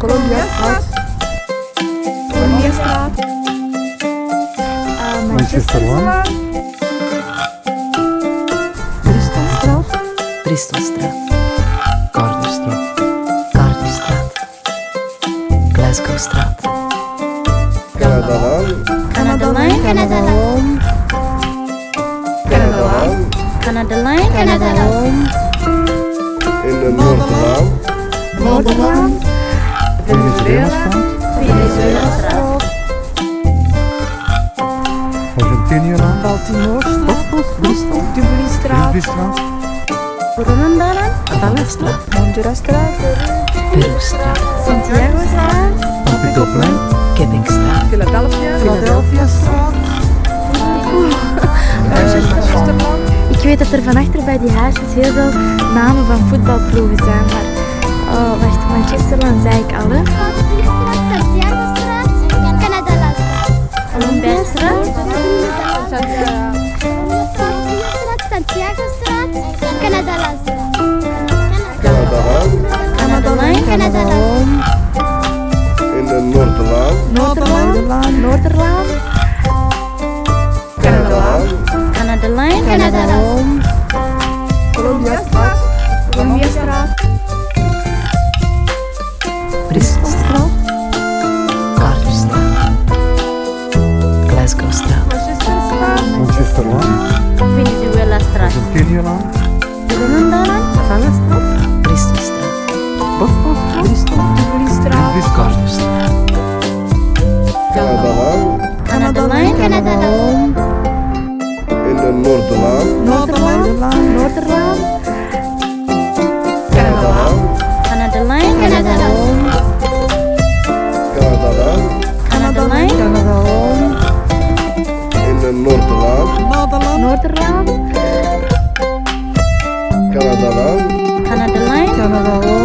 Colombia Strat. Uh, Manchester Bristol Bristol Cardiff Cardiff Glasgow Strat. In the North North Venezuela-straat. Venezuela-straat, Argentiniëlaan. Baltimoorstraat. Bristol. Dublistraat. Lisbystraat. Burundaran, Vallenstraat. Hondurasstraat. Perustraat. Santiago-straat, Kapitolplein. Keppingstraat. Philadelphia. Philadelphia-straat. Ik weet dat er van achter bij die huisjes heel veel namen van voetbalploegen zijn, maar... Oh, wacht, Manchesterland zei ik al, hè? Columbiastraat, Santiago-straat, Canadalaan. Canada Line, Canada Line, In de Noorderlaan. Noorderlaan. Noorderlaan. Canadalaan. Venezuela strašná. Venezuela? Venezuela? Salestra? Prististra. Bostovstra? Prististra. In de Noorderland. Noorderland. Noorderland. Rotterdam. Kanada Line. Kanada Line. Kanada Line.